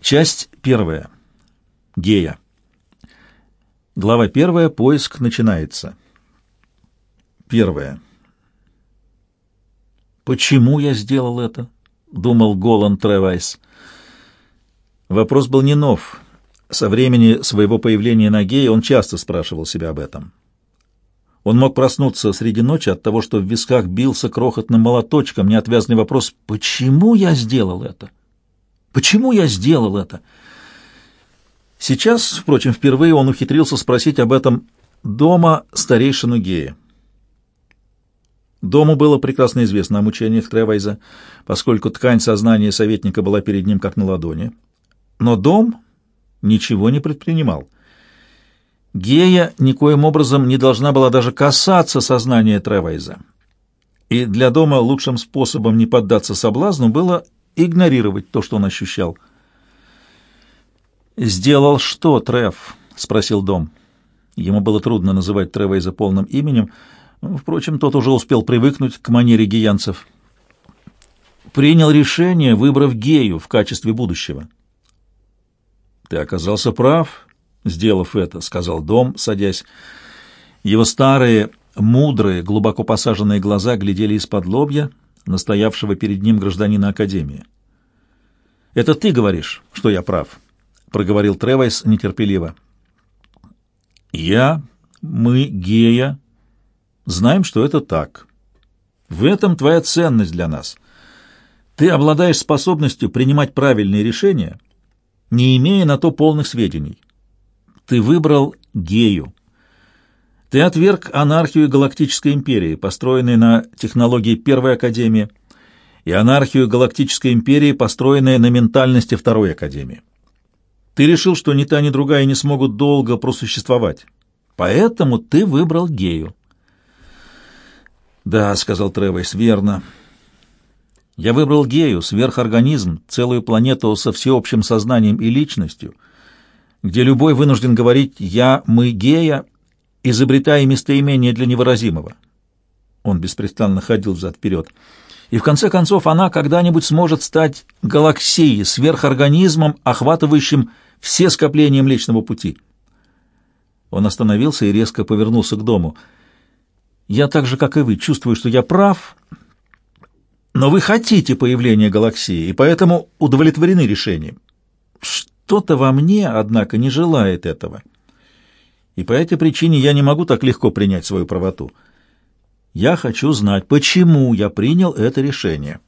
Часть первая. Гея. Глава первая. Поиск начинается. Первая. «Почему я сделал это?» — думал Голан Тревайс. Вопрос был не нов. Со времени своего появления на Гее он часто спрашивал себя об этом. Он мог проснуться среди ночи от того, что в висках бился крохотным молоточком неотвязный вопрос «Почему я сделал это?» Почему я сделал это? Сейчас, впрочем, впервые он ухитрился спросить об этом дома старейшину Гея. Дому было прекрасно известно о мучениях Тревайза, поскольку ткань сознания советника была перед ним как на ладони. Но дом ничего не предпринимал. Гея никоим образом не должна была даже касаться сознания Тревайза. И для дома лучшим способом не поддаться соблазну было игнорировать то, что он ощущал. «Сделал что, Трев?» — спросил Дом. Ему было трудно называть Тревейза полным именем. Впрочем, тот уже успел привыкнуть к манере гиянцев. «Принял решение, выбрав гею в качестве будущего». «Ты оказался прав, сделав это», — сказал Дом, садясь. Его старые, мудрые, глубоко посаженные глаза глядели из-под лобья, настоявшего перед ним гражданина Академии. «Это ты говоришь, что я прав», — проговорил Тревайс нетерпеливо. «Я, мы, Гея, знаем, что это так. В этом твоя ценность для нас. Ты обладаешь способностью принимать правильные решения, не имея на то полных сведений. Ты выбрал Гею. Ты отверг анархию Галактической империи, построенной на технологии Первой Академии, и анархию Галактической империи, построенной на ментальности Второй Академии. Ты решил, что ни та, ни другая не смогут долго просуществовать. Поэтому ты выбрал гею. «Да», — сказал Тревойс, — «верно. Я выбрал гею, сверхорганизм, целую планету со всеобщим сознанием и личностью, где любой вынужден говорить «я, мы, гея», изобретая местоимение для невыразимого. Он беспрестанно ходил взад-вперед. И в конце концов она когда-нибудь сможет стать галаксией, сверхорганизмом, охватывающим все скопления Млечного Пути. Он остановился и резко повернулся к дому. «Я так же, как и вы, чувствую, что я прав, но вы хотите появления галаксии, и поэтому удовлетворены решением. Что-то во мне, однако, не желает этого» и по этой причине я не могу так легко принять свою правоту. Я хочу знать, почему я принял это решение.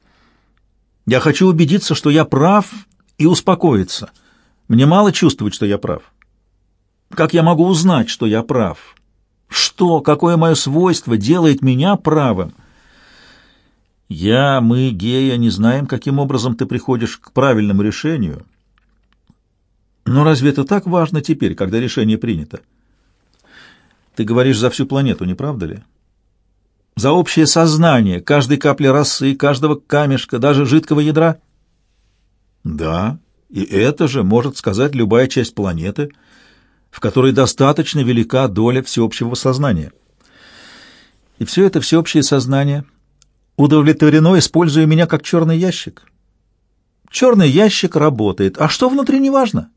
Я хочу убедиться, что я прав, и успокоиться. Мне мало чувствовать, что я прав. Как я могу узнать, что я прав? Что, какое мое свойство делает меня правым? Я, мы, Гея, не знаем, каким образом ты приходишь к правильному решению. Но разве это так важно теперь, когда решение принято? Ты говоришь за всю планету, не правда ли? За общее сознание, каждой капли росы, каждого камешка, даже жидкого ядра? Да, и это же может сказать любая часть планеты, в которой достаточно велика доля всеобщего сознания. И все это всеобщее сознание удовлетворено, используя меня как черный ящик. Черный ящик работает, а что внутри, неважно.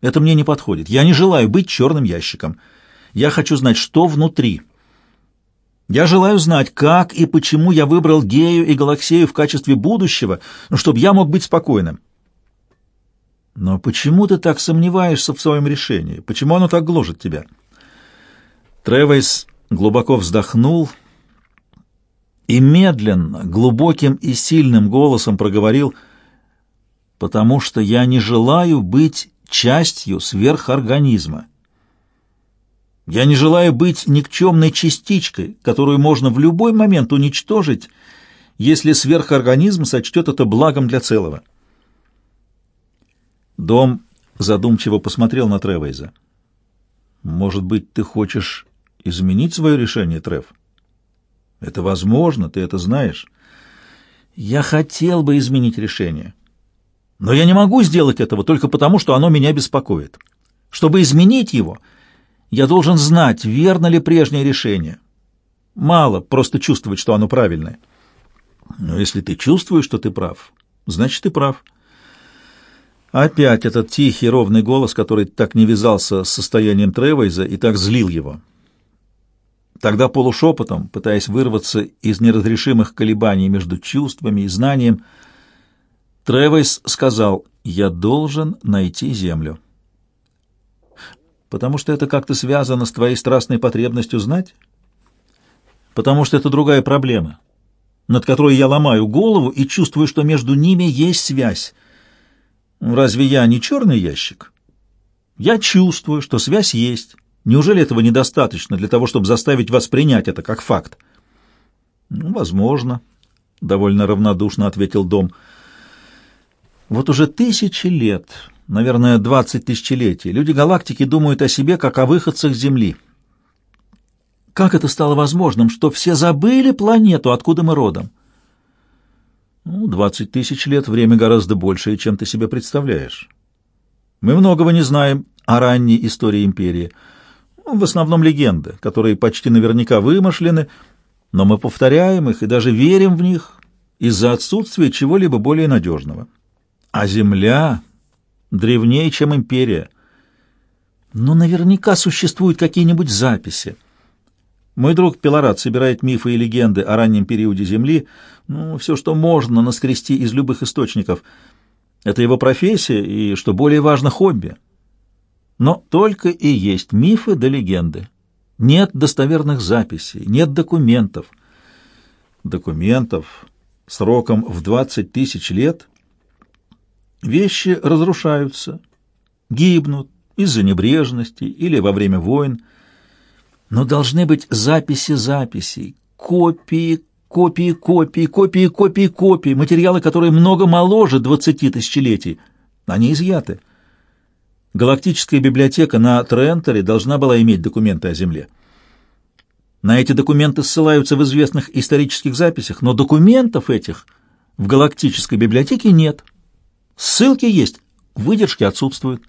Это мне не подходит. Я не желаю быть черным ящиком. Я хочу знать, что внутри. Я желаю знать, как и почему я выбрал Гею и Галаксею в качестве будущего, ну, чтобы я мог быть спокойным. Но почему ты так сомневаешься в своем решении? Почему оно так гложет тебя? Тревейс глубоко вздохнул и медленно, глубоким и сильным голосом проговорил, «Потому что я не желаю быть частью сверхорганизма. Я не желаю быть никчемной частичкой, которую можно в любой момент уничтожить, если сверхорганизм сочтет это благом для целого. Дом задумчиво посмотрел на Тревейза. «Может быть, ты хочешь изменить свое решение, Трев? Это возможно, ты это знаешь. Я хотел бы изменить решение, но я не могу сделать этого только потому, что оно меня беспокоит. Чтобы изменить его — я должен знать, верно ли прежнее решение. Мало просто чувствовать, что оно правильное. Но если ты чувствуешь, что ты прав, значит, ты прав. Опять этот тихий, ровный голос, который так не вязался с состоянием Тревейза и так злил его. Тогда полушепотом, пытаясь вырваться из неразрешимых колебаний между чувствами и знанием, Тревейс сказал «Я должен найти землю». «Потому что это как-то связано с твоей страстной потребностью знать?» «Потому что это другая проблема, над которой я ломаю голову и чувствую, что между ними есть связь». Разве я не черный ящик? Я чувствую, что связь есть. Неужели этого недостаточно для того, чтобы заставить вас принять это как факт? Ну, возможно, довольно равнодушно ответил Дом. Вот уже тысячи лет, наверное, двадцать тысячелетий, люди галактики думают о себе как о выходцах Земли. Как это стало возможным, что все забыли планету, откуда мы родом? Ну, двадцать тысяч лет — время гораздо большее, чем ты себе представляешь. Мы многого не знаем о ранней истории империи. Ну, в основном легенды, которые почти наверняка вымышлены, но мы повторяем их и даже верим в них из-за отсутствия чего-либо более надежного. А Земля древнее, чем империя. Но наверняка существуют какие-нибудь записи — мой друг Пилорат собирает мифы и легенды о раннем периоде Земли, ну, все, что можно наскрести из любых источников. Это его профессия и, что более важно, хобби. Но только и есть мифы да легенды. Нет достоверных записей, нет документов. Документов сроком в 20 тысяч лет вещи разрушаются, гибнут из-за небрежности или во время войн, но должны быть записи записей, копии, копии, копии, копии, копии, копии, материалы, которые много моложе двадцати тысячелетий. Они изъяты. Галактическая библиотека на Трентере должна была иметь документы о Земле. На эти документы ссылаются в известных исторических записях, но документов этих в галактической библиотеке нет. Ссылки есть, выдержки отсутствуют.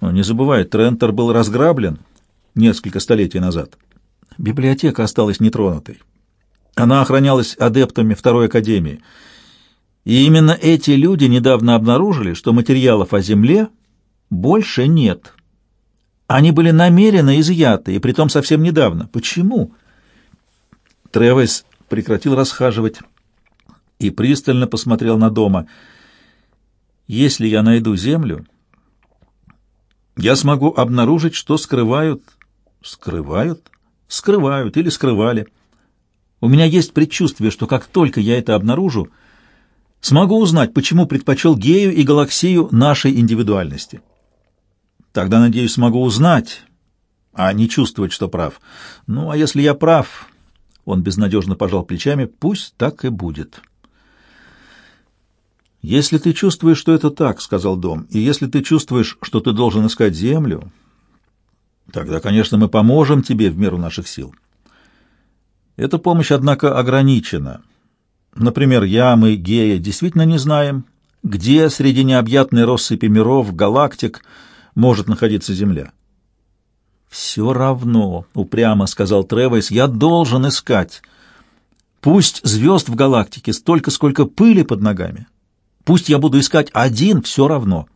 Но не забывай, Трентер был разграблен — несколько столетий назад. Библиотека осталась нетронутой. Она охранялась адептами Второй Академии. И именно эти люди недавно обнаружили, что материалов о Земле больше нет. Они были намеренно изъяты, и притом совсем недавно. Почему? Тревес прекратил расхаживать и пристально посмотрел на дома. «Если я найду Землю, я смогу обнаружить, что скрывают Скрывают? Скрывают или скрывали. У меня есть предчувствие, что как только я это обнаружу, смогу узнать, почему предпочел гею и галаксию нашей индивидуальности. Тогда, надеюсь, смогу узнать, а не чувствовать, что прав. Ну, а если я прав, он безнадежно пожал плечами, пусть так и будет. «Если ты чувствуешь, что это так, — сказал Дом, — и если ты чувствуешь, что ты должен искать землю, Тогда, конечно, мы поможем тебе в меру наших сил. Эта помощь, однако, ограничена. Например, я, мы, Гея, действительно не знаем, где среди необъятной россыпи миров, галактик может находиться Земля. «Все равно», — упрямо сказал Тревойс, — «я должен искать. Пусть звезд в галактике столько, сколько пыли под ногами. Пусть я буду искать один, все равно».